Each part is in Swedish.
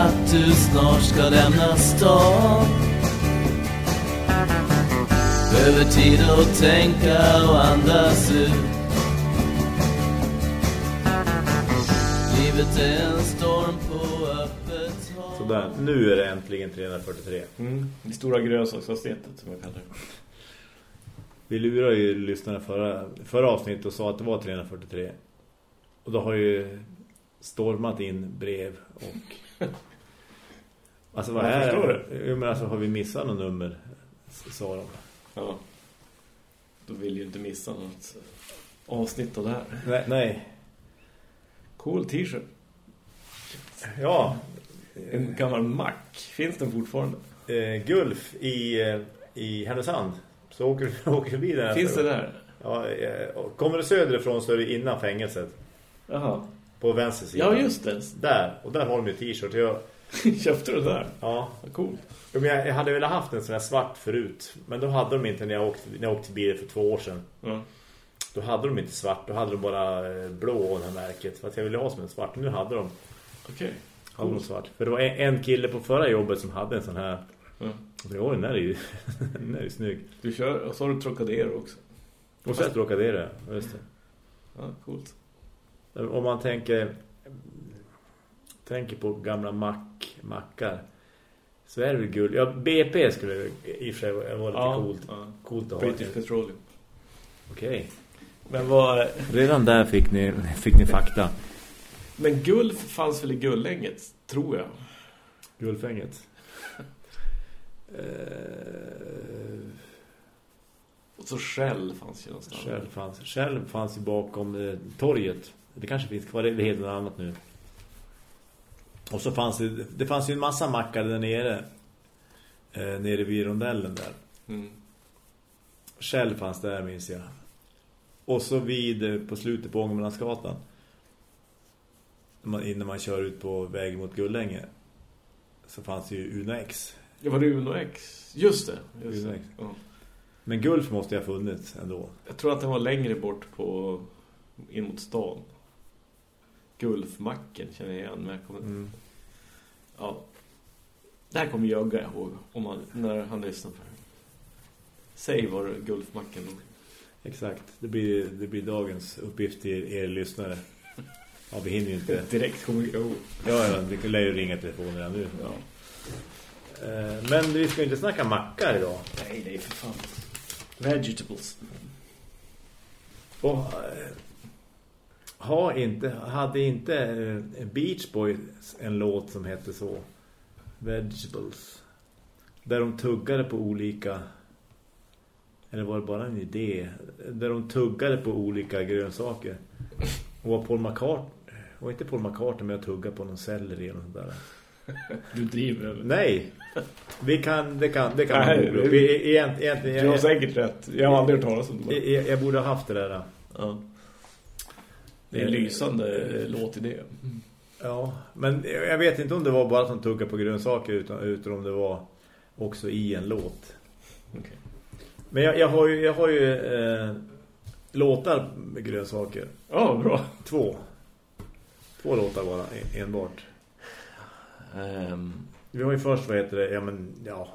att du snart ska lämna stan Behöver tid att tänka och andas ut Livet är en storm på öppet hav Sådär, nu är det äntligen 343. Mm. Det stora grönsaksavsnittet som jag kallar det. Vi lurade ju lyssnarna förra, förra avsnittet och sa att det var 343. Och då har ju stormat in brev och... Alltså vad Jag är förstår det? Jo, men alltså har vi missat något nummer? Sa de. Ja. Då vill ju inte missa något avsnitt av det här. Nej, nej. Cool t-shirt. Ja, En gammal mack. Finns den fortfarande? eh, Gulf i, eh, i Härnösand. Så åker, åker förbi där. Finns det där? Ja, eh, kommer du söderifrån så är det innan fängelset. Jaha. På vänster sida. Ja, just det. Där. Och där har de ju t-shirt. Köpte du det där? ja, Vad cool. Ja, men jag, jag hade velat haft en sån här svart förut. Men då hade de inte när jag åkte, när jag åkte bil för två år sedan. Ja. Då hade de inte svart. Då hade de bara eh, blå det här märket. För att jag ville ha som en svart. Nu hade de, Okej. hade de svart. För det var en, kille på förra jobbet som hade en sån här. Ja. Och den där är ju, den är ju snygg. Du kör, och så har du Trocadero också. Och så det. Ja, Just det. Ja, coolt. Om man tänker tänker på gamla mack, mackar så är det väl guld. Ja, BP skulle i och för sig vara lite Ja, coolt. ja. Coolt att ha. British Petroleum. Okej. Men vad... Redan där fick ni, fick ni fakta. Men Gulf fanns väl i Gullänget, tror jag. Guldfänget. eh, Och så Shell fanns ju någonstans. Shell fanns, Shell fanns ju bakom eh, torget. Det kanske finns kvar, det är helt något annat nu. Och så fanns det, det fanns ju en massa mackar där nere. Eh, nere vid rondellen där. Mm. Shell fanns där minns jag. Och så vid eh, på slutet på Ångermanlandsgatan. Man- Innan man kör ut på vägen mot Gullänge. Så fanns det ju Uno X. Det var det Uno X. Just det. Just Uno det. X. Ja. Men Gulf måste jag ha funnits ändå. Jag tror att den var längre bort på in mot stan. Gulfmacken känner jag igen. Men jag kommer... Mm. Ja. Det här kommer Jögga ihåg om man, när han lyssnar på det. Säg var Gulfmacken låg. Exakt. Det blir, det blir dagens uppgift till er lyssnare. Ja, vi hinner ju inte. Direkt kommer jag ihåg. Ja, ja, vi lär ju ringa telefonen redan nu. Ja. Eh, Men vi ska ju inte snacka mackar idag. Nej, nej för fan. Vegetables. Och, eh, ha inte, hade inte eh, Beach Boys en låt som hette så? Vegetables. Där de tuggade på olika... Eller var det bara en idé? Där de tuggade på olika grönsaker. Och var Paul McCartney... Och inte Paul McCartney med att tugga på någon selleri eller något där. Du driver över. Nej! Vi kan, det kan, det kan man Nej, googla upp. det- E- egent- Egentligen, Du har jag, säkert rätt. Jag har aldrig hört talas om det. jag, jag, jag borde ha haft det där. Ja. Det är en lysande låtidé. Ja, men jag vet inte om det var bara som tugga på grönsaker utan, utan om det var också i en låt. Okej. Men jag, jag har ju, jag har ju eh, låtar med grönsaker. Ja, bra. Två. Två låtar bara, en- enbart. Um, Vi har ju först, vad heter det, ja men, ja,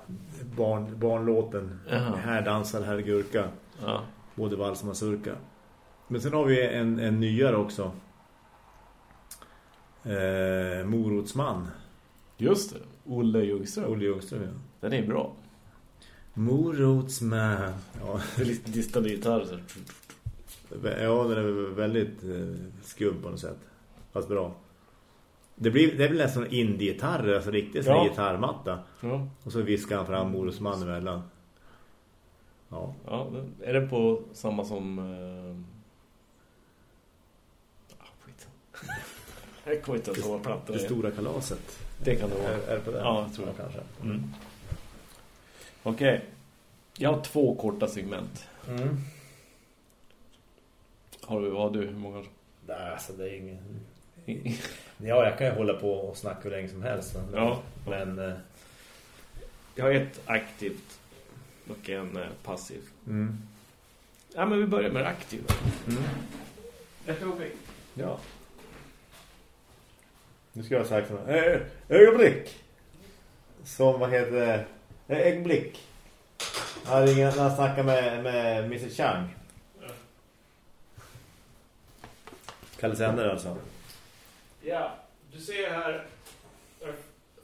barn, barnlåten. Jaha. Här dansar här gurka. ja. Både vals och mazurka. Men sen har vi en, en nyare också. Eh, Morotsman. Just det. Olle Ljungström. Olle Ljungström, ja. Den är bra. Morotsman. Ja, Det distade gitarr. Så. ja den är väldigt eh, skum på något sätt. Fast bra. Det, blir, det väl nästan indie-gitarr, alltså riktigt Ja. gitarrmatta. Ja. Och så viskar han fram Morotsman emellan. Ja. ja är den på samma som... Uh... Ah, skit. Jag kommer inte ihåg vad plattan Det är. stora kalaset. Det kan det vara. Är, är det på den? Ja, jag tror det. kanske. Mm. Okej. Jag har två korta segment. Mm. Har du, vad har du? Hur många? Nej, alltså det är ingen... Ja, jag kan ju hålla på och snacka hur länge som helst. Men, Ja. men eh, Jag har ett aktivt och en eh, passiv. mm. Ja, men vi börjar med det aktiva. Mm. Jag tror vi. Ja. Nu ska jag säga sådär. Ö- ögonblick. Som vad heter det? Ögonblick. Han ringer när han snackar med, med Mr. Chang. Kalle Sänder alltså. Ja, du ser här. Jag har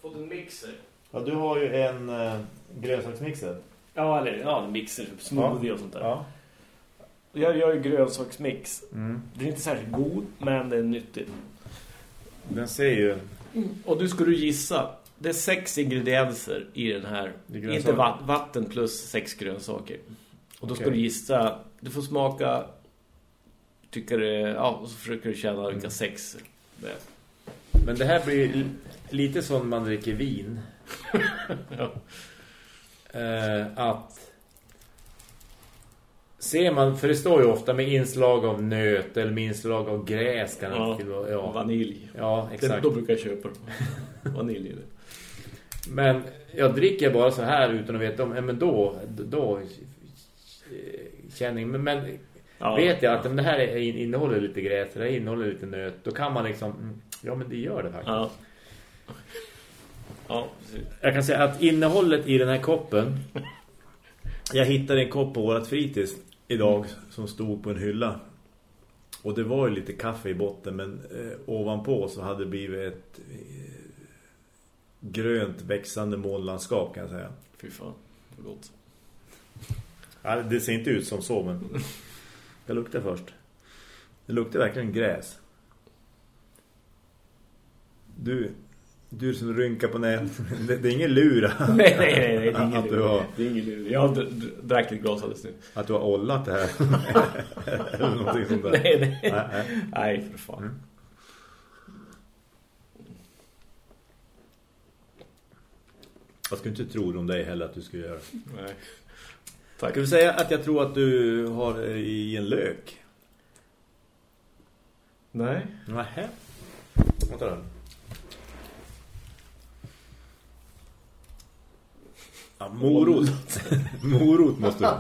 fått en mixer. Ja, du har ju en uh, grönsaksmixer. Ja, eller ja, en mixer, typ smoothie och sånt där. Ja. Jag gör ju grönsaksmix. Mm. Den är inte särskilt god, men den är nyttig. Den ser ju... Och du ska du gissa. Det är sex ingredienser i den här. Inte va vatten plus sex grönsaker. Och då ska Okej. du gissa. Du får smaka. Tycker det, ja, och så försöker du känna vilka sex det är. Men det här blir lite som man dricker vin. Ja. Eh, att ser man, för det står ju ofta med inslag av nöt eller med inslag av gräs kan Ja, det ja. Vanilj. ja, Det, exakt. då brukar jag köpa vanilj det. Men jag dricker bara så här utan att veta om, ja, men då, då eh, känner jag, men, men Ja. vet jag att om det här är, innehåller lite gräs, det här innehåller lite nöt, då kan man liksom, mm, ja men det gör det faktiskt. Ja. Ja, precis. Jag kan säga att innehållet i den här koppen Jag hittade en kopp på vårat fritids idag som stod på en hylla Och det var ju lite kaffe i botten men eh, ovanpå så hade det blivit ett eh, grönt växande månlandskap kan jag säga. Fy fan, vad gott. Ja, det ser inte ut som så men jag luktar först. Det luktar verkligen gräs. Du, du som rynkar på nätet. Det, det är ingen lura. Nej, nej, nej, det är ingen Att du har- Det är ingen lur. Jag drack ett glas alldeles nu. Att du har ollat det här. Eller någonting sånt där. Nej, nej. Nej, nej. Nej, för fan. Mm. Jag skulle inte tro om dig heller att du skulle göra. Nej. Tack. Ska vi säga att jag tror att du har eh, i en lök? Nej. Nähä. Vänta då. Ja, morot. morot måste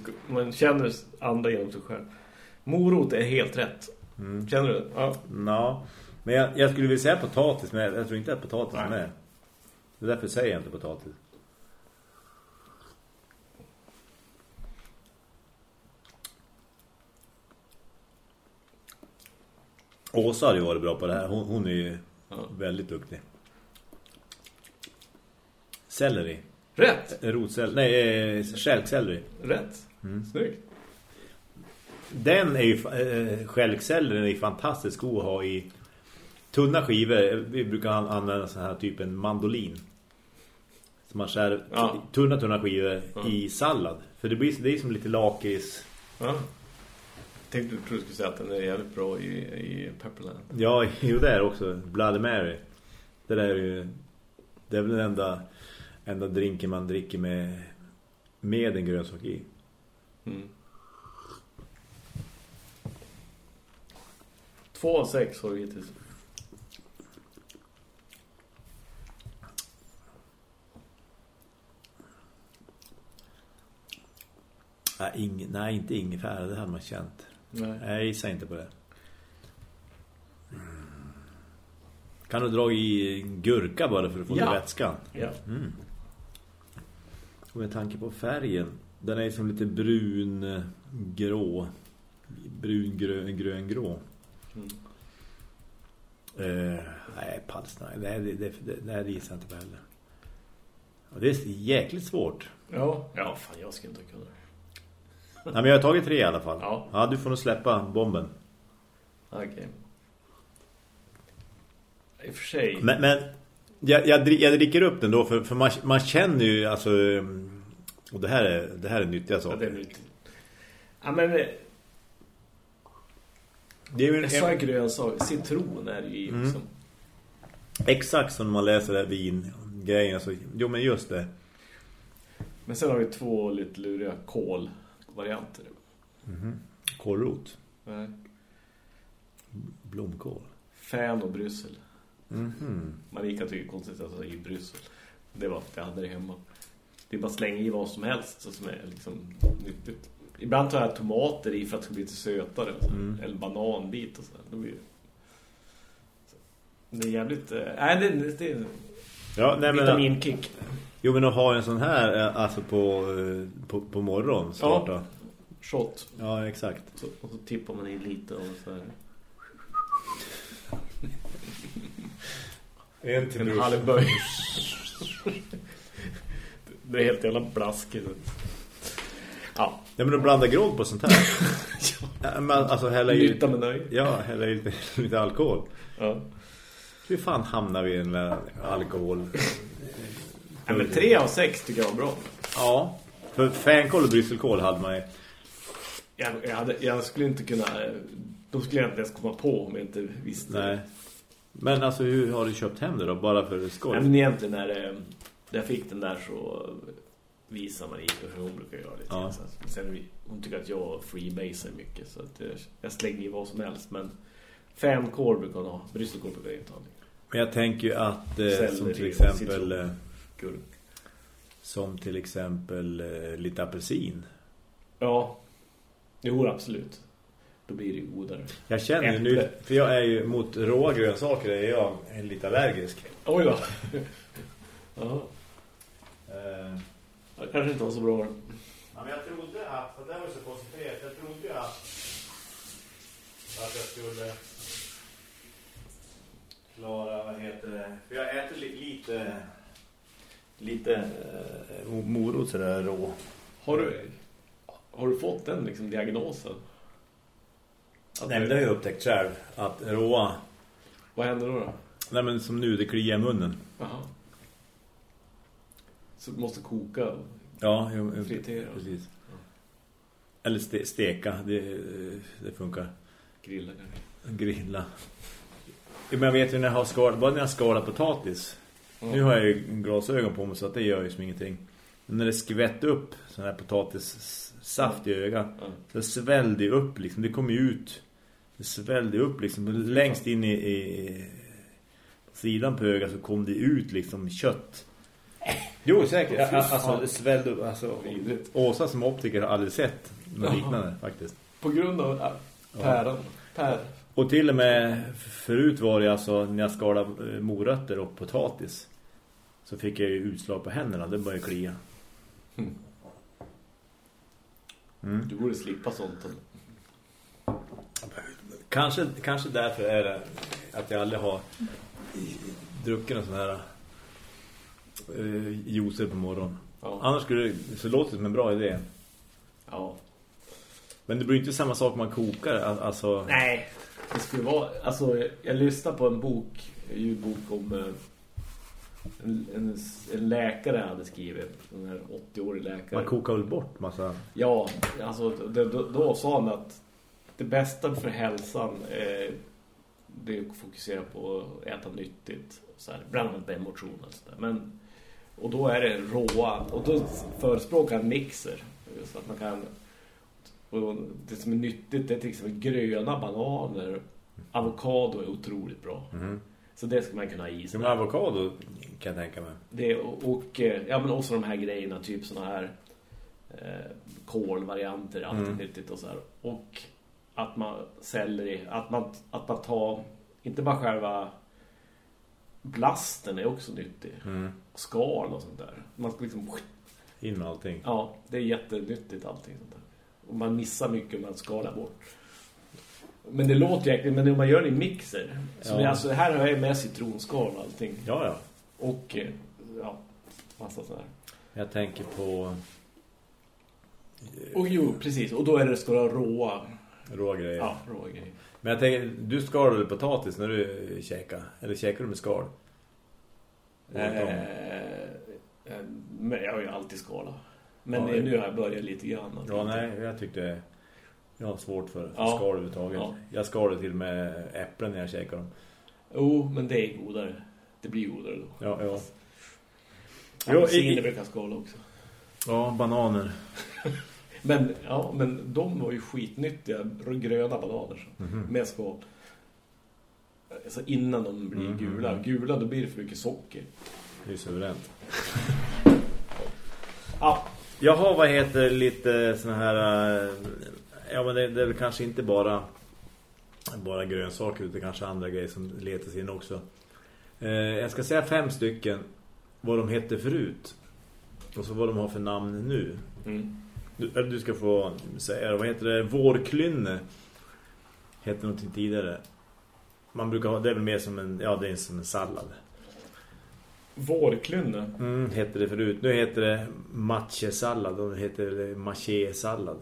ska, man känner andra genom sig själv. Morot är helt rätt. Mm. Känner du det? Ja. Nå, men jag, jag skulle vilja säga potatis, men jag tror inte att potatis är med. Det är därför säger jag inte potatis. Åsa hade ju varit bra på det här. Hon, hon är ju Ja. väldigt duktig. Selleri. Rätt. Rotselleri. Nej, eh, stjälkselleri. Rätt. Mm. Snyggt. Den är ju äh, stjälksellerin är ju fantastiskt god att ha i tunna skivor. Vi brukar an- använda så här typ en mandolin. Så man skär Ja. tunna tunna skivor Ja. i sallad. För det blir det är som lite lakris. Ja. Tänkte du tror du skulle säga att den är jävligt bra i, i Pepperland. Ja, jo det är också Bloody Mary. Det där är ju det är väl den enda enda drinken man dricker med med en grönsak i. Mm. Två av sex har vi hittills. Nej, ing, nej inte ingefära, det hade man känt. Nej. Jag gissar inte på det. Kan du dra i gurka bara för att få Ja. ja. vätskan? Ja. Mm. Och med tanke på färgen, den är som lite brun eh, grå. Brun grön grön grå. Mm. Eh, nej, pads, nej. Det, det, det, det, det gissar jag inte på heller. Och det är jäkligt svårt. Ja. Ja, fan jag ska inte kunna. Nej, men jag har tagit tre i alla fall. Ja. ja du får nog släppa bomben. Okej. I och för sig. Men, men jag, jag, jag dricker upp den då för, för man, man känner ju alltså mm, och det här är, det här är nyttiga Ja, saker. det är nyttigt. Ja, men eh, det är ju jag sa en en, grönsak. Citron är ju Mm. också. exakt som man läser det här vingrejen. Alltså, jo men just det. Men sen har vi två lite luriga kål-varianter. Kålrot. Nej. Blomkål. Fän och Bryssel. Mhm. Marika tycker konstigt att sa i Bryssel. Det var att jag hade det hemma. Det är bara slänga i vad som helst så som är liksom nyttigt. Ibland tar jag tomater i för att det ska bli lite sötare. Mm. Eller bananbit och så. Då blir det... Det är jävligt... eh, Nej, det, det, det är Ja, nej, men, vitaminkick. jo, men att ha en sån här eh, alltså på, eh, på, på morgon starta. Shot. Ja, exakt. Så, och så tippar man in lite och så här. En till En halv böj. Det är helt jävla blaskigt. Ja. Nej, men att blanda grogg på sånt här. ja. Men alltså hälla i... Nytta med nöjd. Ja, hälla i lite, lite alkohol. Ja. Hur fan hamnar vi i den där alkohol? ja. Men tre av sex tycker jag var bra. Ja. För fänkål och brysselkål hade man ju. Jag, jag, hade, jag skulle inte kunna... De skulle jag inte ens komma på om jag inte visste. Nej. Men alltså hur har du köpt hem det då? Bara för skoj? Nej, men egentligen när, det, när jag fick den där så visar Marie hur hon brukar göra lite. Ja. Sen, hon tycker att jag freebasar mycket så att jag, jag slänger i vad som helst. Men fänkål brukar hon ha. Brysselkål brukar jag inte ha. Men jag tänker ju att eh, Selleri som till exempel eh, som till exempel eh, lite apelsin. Ja, jo absolut. Då blir det ju godare. Jag känner ju nu, Äpple. för jag är ju mot råa grönsaker är jag lite allergisk. Oj då. ja, Eh, det kanske inte var så bra. Ja, men jag trodde att, för det var så koncentrerat, jag trodde att, att jag skulle klara, vad heter det, för jag äter li, lite, lite eh, morot sådär rå. Har du, har du fått den liksom, diagnosen? Nej, men det har jag upptäckt själv, att råa, Vad händer då då? nej men som nu, det kliar i munnen. Jaha. Så du måste koka och Ja, jo, Fritera. precis. Eller ste, steka, det, det funkar. grilla kanske. Grilla. Ja, Men jag vet ju när jag har skalat, bara när jag skalar potatis. Nu har jag ju glasögon på mig så att det gör ju som ingenting. Men när det skvätter upp sån här potatissaft i ögat Ja. så svällde det upp liksom. Det kom ju ut. Det svällde upp liksom. Längst in i, i sidan på ögat så kom det ut liksom kött. Jo, säkert. Fan. Alltså, det svällde upp. Alltså. Åsa som optiker har aldrig sett något liknande faktiskt. På grund av äh, päron. Pär. Och till och med förut var det alltså när jag skalade eh, morötter och potatis så fick jag ju utslag på händerna. Det började klia. Mm. Mm. Du borde slippa sånt. Kanske, kanske därför är det att jag aldrig har druckit någon sån här uh, juicer på morgonen. Ja. Annars skulle det, så låter det som en bra idé. ja. Men det blir inte samma sak man kokar. al- Alltså, Nej, det skulle vara... Alltså, jag, jag lyssnade på en bok, en ljudbok om eh, en, en, en läkare hade skrivit. En här 80-årig läkare. man kokar väl bort massa... Ja, alltså det, då, då sa han att det bästa för hälsan är det är att fokusera på att äta nyttigt. Så här, bland annat med motion och sådär. Men, och då är det råa. Och då förespråkar han mixer. Så att man kan... Och det som är nyttigt det är till exempel gröna bananer. Avokado är otroligt bra. Mm. Så det ska man kunna ha i sig. Som avokado kan jag tänka mig. Det, och, och, eh, ja, men också de här grejerna, typ såna här eh, kolvarianter, allt är Mm. nyttigt och så här. Och att man selleri, att man, att man tar, inte bara själva blasten är också nyttig. Mm. Skal och sånt där. Man ska liksom, In med allting. ja, det är jättenyttigt allting sånt där. Och man missar mycket om man skalar bort. Men det låter jäkligt, men om man gör det i mixer. Så Ja. det, alltså, här har jag med citronskal och allting. Ja, ja. Och, eh, ja, massa sådär. Jag tänker på Och jo, precis. Och då är det vara råa. råa grejer. Ja, råa grejer. Men jag tänker, du skalar väl potatis när du käkar? Eller käkar du med skal? Eh, eh, men jag har ju alltid skala. Men Ja, eh, nu har jag börjat lite grann. Ja, nej, jag tyckte jag har svårt för, för Ja. skal överhuvudtaget. Ja. Jag skalar till med äpplen när jag käkar dem. Jo, men det är godare. Det blir godare då. Ja, ja. Jo, i- brukar skala också. Ja, bananer. Men, ja, men de var ju skitnyttiga. Gröna bananer. så. Mhm. Med skal. Alltså innan de blir Mhm. gula. Gula, då blir det för mycket socker. Det är ju suveränt. Ja, Jag har, vad heter lite såna här... Ja, men det, det är väl kanske inte bara bara grönsaker utan kanske andra grejer som letas in också. Eh, jag ska säga fem stycken vad de hette förut. Och så vad de har för namn nu. Mm. Du, du ska få säga, vad heter det? Vårklynne. Hette någonting tidigare. Man brukar ha, det är väl mer som en, ja det är som en sallad. Vårklynne. Mm, hette det förut. Nu heter det matchesallad och det heter maché-sallad.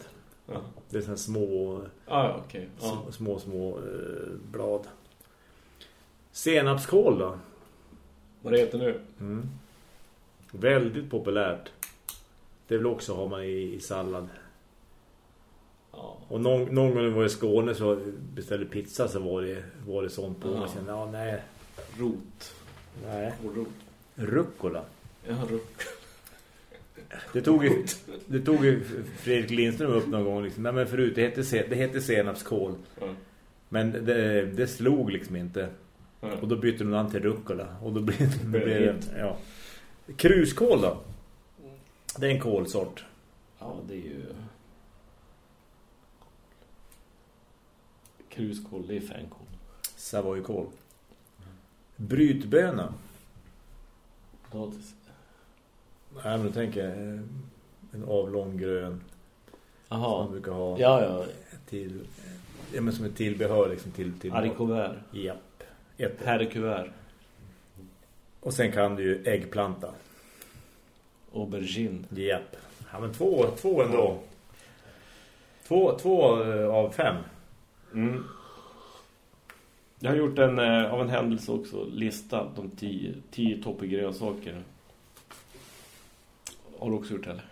Ja, Det är såna små, ah, okej. Ja. små, små, små eh, blad. Senapskål då? Vad det heter nu? Mm. Väldigt populärt. Det vill också ha man i, i sallad. Ja. Och någon, någon gång när vi var i Skåne så beställde pizza så var det, var det sånt på. Ja. Man kände, ja nej. Rot. nej. Kålrot. Rucola. Ja, rot. Det tog ju, det tog ju Fredrik Lindström upp någon gång. Liksom. Nej, men förut, det hette, se- det hette senapskål. Ja. Men det, det slog liksom inte. Ja. Och då bytte de namn till rucola. Och då blev det... Blev det ja. Kruskål då? Det är en kålsort. ja, det är ju... Kruskål, det är fänkål. Savoykål. Brytböna. Potatis. Nej, men du tänker eh, en avlång grön som man brukar ha Ja, ja. till ja, men som ett tillbehör liksom till till Harikuvert. Japp. Ett. Herrekuvert. Och sen kan du ju äggplanta. Aubergine. Japp. Ja, men två, två ändå. Två, två eh, av fem. Mm. Jag har gjort en, eh, av en händelse också, lista de tio, tio topp i grönsaker. Har du också gjort eller?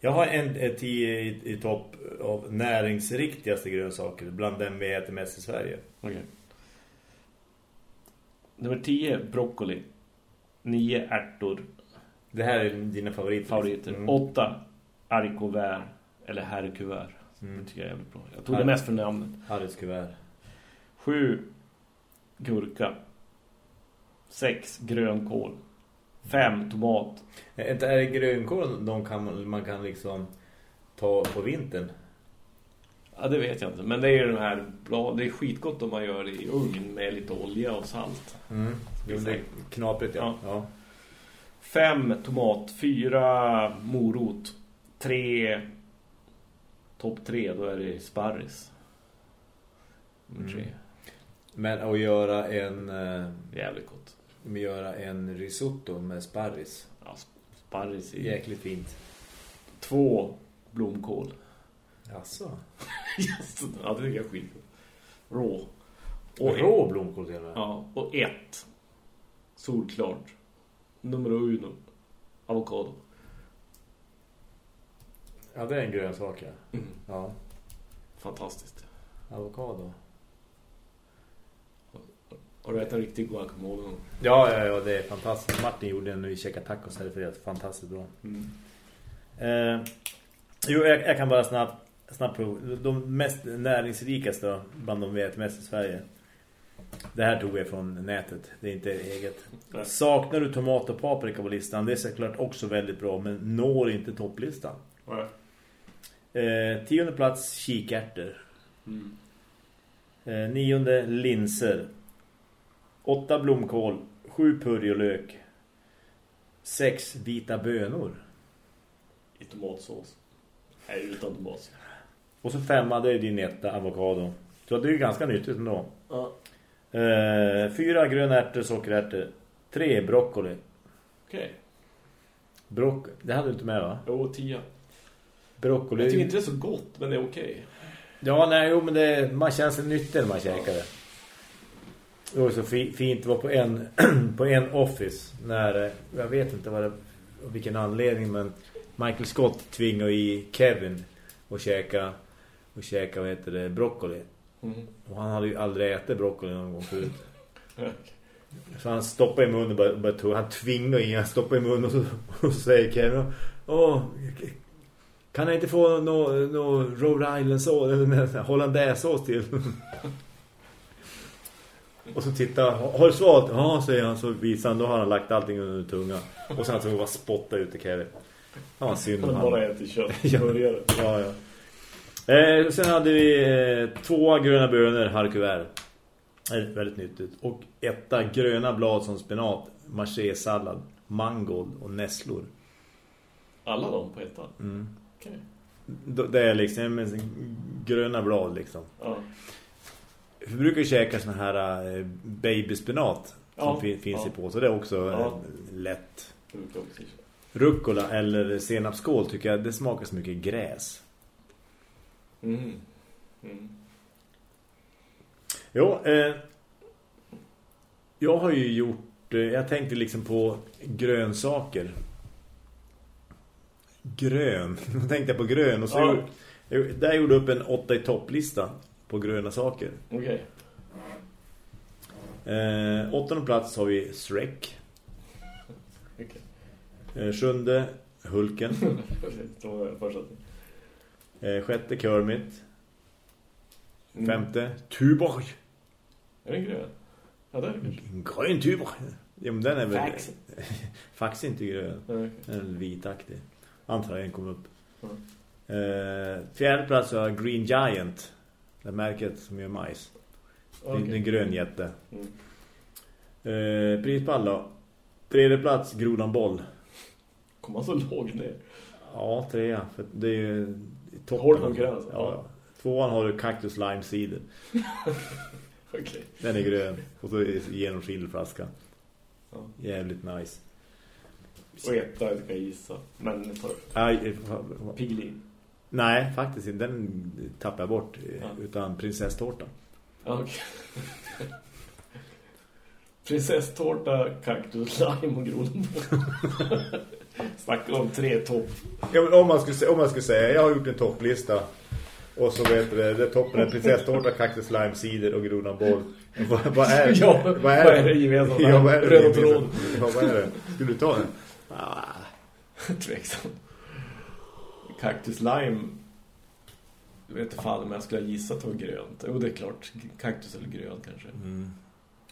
Jag har en, tio i, i topp av näringsriktigaste grönsaker bland dem vi äter mest i Sverige. Okej. Nummer 10, broccoli. 9, ärtor. Det här är dina favoriter. Favoriter. Mm. 8, haricovert. Eller herrekuvert. Mm. Det tycker jag är jävligt bra. Jag tog Här- det mest för namnet. Harrys kuvert. 7, gurka. 6, grönkål. 5, tomat. Inte är det grönkål de kan, man- kan liksom ta på vintern? Ja, det vet jag inte. Men det är ju den här bra. Det är skitgott om man gör det i ugn med lite olja och salt. Mm. Jo, det är knaprigt, ja. ja. Fem tomat, fyra morot, tre topp tre, då är det sparris. Nummer tre. Mm. Men att göra en eh, Jävligt gott. Att göra en risotto med sparris. Ja, sparris i Jäkligt fint. två blomkål. Jaså? Yes. Ja, det tycker jag är skitgott. Rå. Och rå blomkål till och. Ja, och ett. Solklart. Nummer uno. Avokado. Ja, det är en grönsak, ja. Mm. Ja, Fantastiskt. avokado. Har du ätit en riktig guacamole? Ja, ja, ja, det är fantastiskt. Martin gjorde en när vi käkade tacos här för det är fantastiskt bra. Mm. Eh, jo, jag, jag kan bara snabbt, snabbt prova. De mest näringsrikaste då, bland de vi äter mest i Sverige. Det här tog jag från nätet. Det är inte eget. Nej. Saknar du tomat och paprika på listan? Det är såklart också väldigt bra, men når inte topplistan. Eh, tionde plats, kikärtor. Mm. Eh, nionde, linser. Åtta blomkål. Sju purjolök. Sex vita bönor. I tomatsås. Nej, utan tomatsås. Och så femma, det är din etta, avokado. Så det är ju ganska nyttigt ändå. Ja. Eh, fyra grönärtor, sockerärtor. Tre broccoli. Okej. Brock det hade du inte med va? Jo, tia. Broccoli. Jag tycker inte det är så gott, men det är okej. Ja, nej, jo, men det, man känns det nyttigt när man käkar det. Det var så fi, fint. Det var på en, på en office när, eh, jag vet inte vad det, av vilken anledning, men Michael Scott tvingade i Kevin och käka, och käka, vad heter det, broccoli. Mm. Och han hade ju aldrig ätit broccoli någon gång förut. Så han stoppar i munnen och bara, bara tog, han tvingar in, han stoppar i munnen och så, och så säger Kevin Åh, kan jag inte få någon no, Rhode Island sås eller hollandaisesås till? Och så tittar han, har du svalt? Ja, säger han, så visar han, då har han lagt allting under tungan. Och sen så bara spotta ut till Kevin. Ja, synd om Han han. bara äter kött. Ja. Ja, ja. Eh, sen hade vi eh, två gröna bönor, harkuvert. Eh, väldigt nyttigt. Och etta gröna blad som spenat, marché-sallad, mangold och nässlor. Alla de på ettan? Mm. D- Det är liksom gröna blad liksom. Ja. Vi brukar ju käka sån här eh, babyspenat som Ja, fin- finns ja. i på. Så det är också Ja. eh, lätt. Rucola eller senapsskål tycker jag det smakar så mycket gräs. Mm. Mm. Jo, eh, jag har ju gjort, eh, jag tänkte liksom på grönsaker. Grön, då tänkte jag på grön och så Ja. gjorde, jag, där gjorde jag upp en åtta i topplista på gröna saker. Okej. Eh, åttonde plats har vi Shrek. Okej. Eh, sjunde, Hulken. Eh, sjätte, Kermit. Mm. Femte, Tuborg. Är den grön? Ja, det är det kanske. En grön Tuborg. Ja, men den är väl... Fax. Fax är inte grön. Ja. Den är vitaktig. Antar jag den kom upp. Mm. Eh, fjärde plats har Green Giant. Det märket som gör majs. Det är. En grön jätte. Mm. Eh, prispall då. Tredje plats Grodan Boll. Kom man så lågt ner? Ja, trea. För det är ju toppen. Hård konkurrens, Ja, ja. Tvåan har du Cactus Lime Cider. Okej. Den är grön. Och så är det genomskinlig flaska. Ja. Jävligt nice. Och etta, jag ska gissa. Men för Aj, Piglin. Nej, faktiskt inte. Den tappar jag bort. eh, Ja. Utan prinsesstårta. Okej. Prinsesstårta, kaktus, lime och grodan. Snackar om tre topp. Ja, men om, man skulle, säga- om man skulle säga, jag har gjort en topplista. Och så vet du, det det toppen är prinsesstårta, cactus, lime, cider och grodan boll. Vad, vad är Ja, vad är det gemensamma? Ja, vad är det gemensamma? tråd. Ja, vad är det? Skulle du ta den? Ah, Tveksam. Kaktus lime. Jag vet inte fan om jag skulle ha gissat att det var grönt. Jo, det är klart. Kaktus eller grön kanske. mm.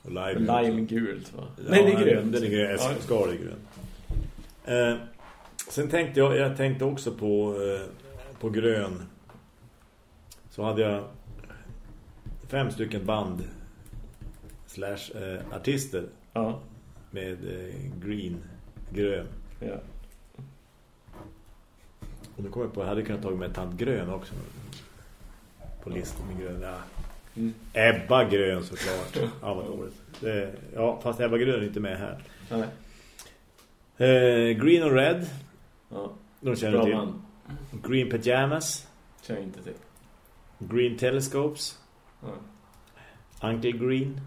Och lime. Men lime gult va? Ja, Nej, det är grönt. Den är grön. Ja. Skal är grön. Eh, sen tänkte jag, jag tänkte också på, eh, på grön. Så hade jag fem stycken band slash eh, artister Ja. med eh, green, grön. ja. Och nu kommer jag på, jag hade kunnat ta med tant grön också. På listan med grön. Ja. Mm. Ebba grön såklart. Ja, vad roligt. Det, ja, fast Ebba grön är inte med här. Nej. Eh, green och red. Ja. De känner Bra till. man. Green Pajamas, Känner inte till. Green Telescopes, Ja. Uncle Green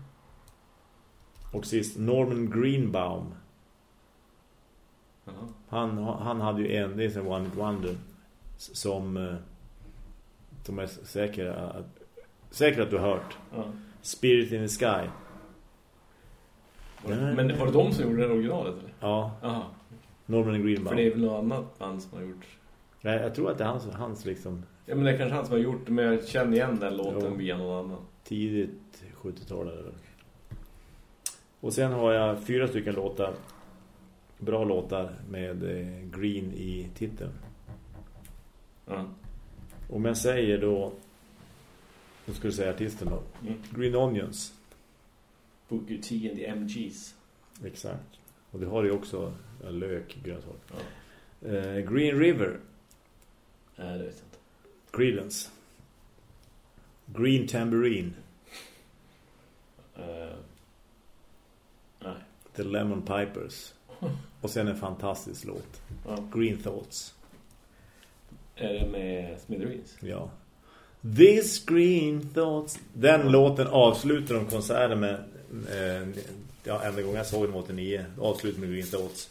och sist Norman Greenbaum. Han, han hade ju en, det är en One Wonder som, eh, som är säker att, säker att du har hört. Ja. Spirit in the Sky. Var det- Men var det de som gjorde det originalet eller? Ja, Jaha. Norman För Greenbaum. det är väl något annat band som har gjort... Nej, jag tror att det är hans, hans liksom Ja men det är kanske han som har gjort det, men jag känner igen den låten Jo. via någon annan. tidigt 70-tal eller vad. Och sen har jag fyra stycken låtar bra låtar med eh, Green i titeln. Ja. Om jag säger då då ska du säga artisten då. Mm. Green Onions. Booker T and the MGs. Exakt. Och det har ju också en lök, grönsak. Ja. Eh, Green River. Nej, det vet jag inte. Creedence. Green Tambourine. Eh, nej. The Lemon Pipers. Och sen en fantastisk låt. Ja. Green Thoughts. Är det med Smithereens? Ja. This Green Thoughts. Den låten avslutar de konserten med eh, ja, enda gången jag såg den 89. Avslutar med Green Thoughts.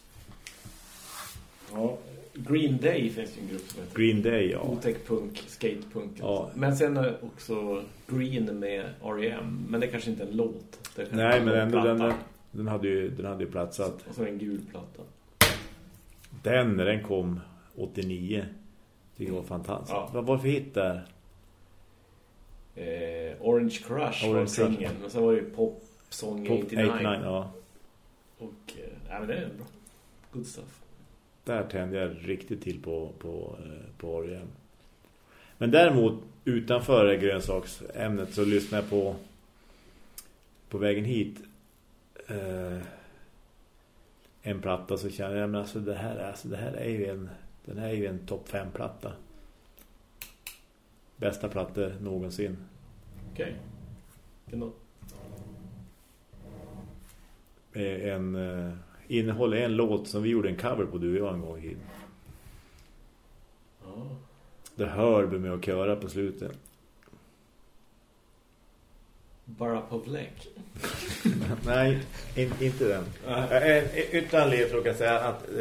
Ja. Green Day finns ju en grupp som heter. Green Day, ja. Otäck punk, skatepunk. Ja. Men sen är också Green med R.E.M. Men det är kanske inte en låt. Är Nej, en men ändå platta. den, den, hade ju, den hade ju platsat. Och så en gul platta. Den, när den kom 89. Tycker jag var fantastiskt. Ja. Vad var det för hit där? Eh, Orange Crush Orange var singeln. Men sen var det ju Pop 89. 89, ja. Och, eh, nej men det är bra. Good stuff. Där tände jag riktigt till på, på, eh, på R.E.M. Men däremot utanför grönsaksämnet så lyssnar jag på på vägen hit eh, en platta så känner jag men alltså det här, alltså det här är ju en den här är ju en topp 5-platta. Bästa plattor någonsin. Okej. Okay. En, eh, innehåller en låt som vi gjorde en cover på du och jag en gång i oh. Det hör vi med att köra på slutet. Bara på Povlek. Nej, in, inte den. Äh. Utan ledtråd kan säga att eh,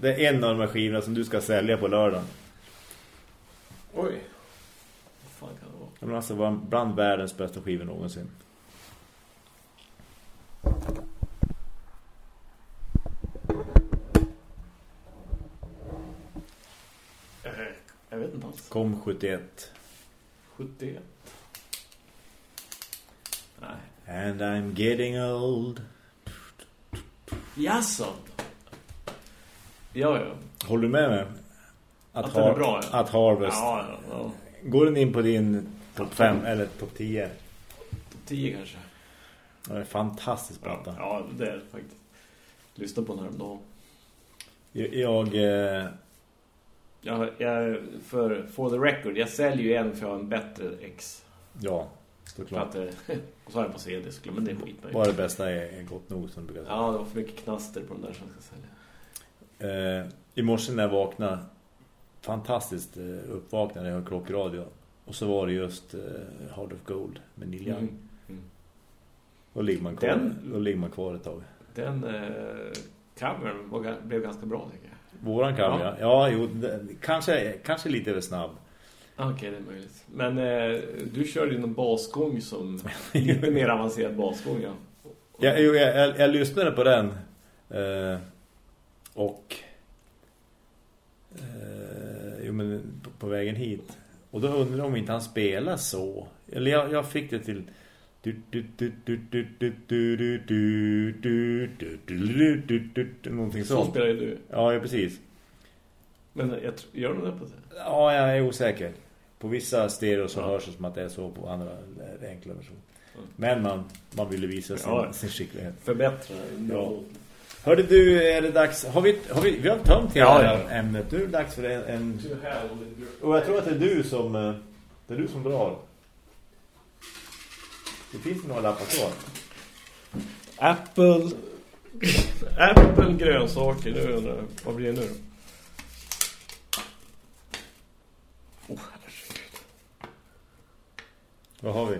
det är en av de här skivorna som du ska sälja på lördagen. Oj. Vad fan kan det vara? Men alltså var bland världens bästa skivor någonsin. Jag vet inte alls. Kom 71. 71. Nej. And I'm getting old. Jaså? Ja, ja. Håller du med mig? Att, att, har, bra, ja. att Harvest. Ja, ja, ja. Går den in på din topp 5 eller topp 10? Topp 10 kanske. Det är fantastiskt bra. Ja, ja, det är det faktiskt. Lyssna på den här dagen. Jag... jag eh... Ja, jag, för for the record, jag säljer ju en för att ha en bättre X. Ja, såklart. Att, och så har jag på CD, men det är skit Bara det bästa är gott nog som brukar säga. Ja, det var för mycket knaster på den där som ska sälja. Eh, I morse när jag vaknade, fantastiskt eh, uppvaknade jag hörde klockradio. Och så var det just eh, Heart of Gold med Neil Young. Mm. Mm. Då, ligger man kvar, den, då ligger man kvar ett tag. Den eh, covern blev ganska bra tycker jag. Våran cover, ja. ja. jo, kanske, kanske lite för snabb. Okej, okay, det är möjligt. Men eh, du körde ju någon basgång som lite mer avancerad basgång, ja. Ja, jag, jag, jag lyssnade på den eh, och eh, jo, men på, på, vägen hit och då undrar jag om inte han spelar så. Eller jag, jag fick det till någonting sånt. Så spelar ju du. Ja, ja precis. Men jag gör du det på det? Ja, jag är osäker. På vissa stereo så ja. hörs det som att det är så på andra det enkla version. Mm. Men man, man ville visa sin, ja. sin skicklighet. Förbättra. Ja. Hörde du, är det dags... Har vi, har vi, vi har tömt hela ja, ja. ämnet. Nu är det dags för en... en... Och jag tror att det är du som... Eh, det är du som drar. Det finns några lappar kvar. Apple... Apple grönsaker. Nu undrar Vad blir det nu? Oh, vad har vi?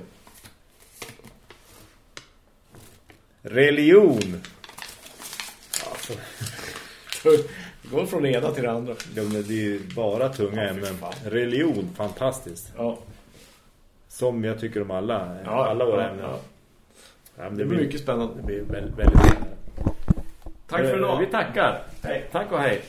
Religion. Alltså. Går från ena till det andra. Ja, men det är ju bara tunga ämnen. Religion, fantastiskt. Ja. Som jag tycker om alla, ja, alla våra ja, ämnen. Ja. Ja, det, det blir mycket spännande. Det blir väldigt, väldigt Tack för idag. Vi tackar. Hej. Tack och hej.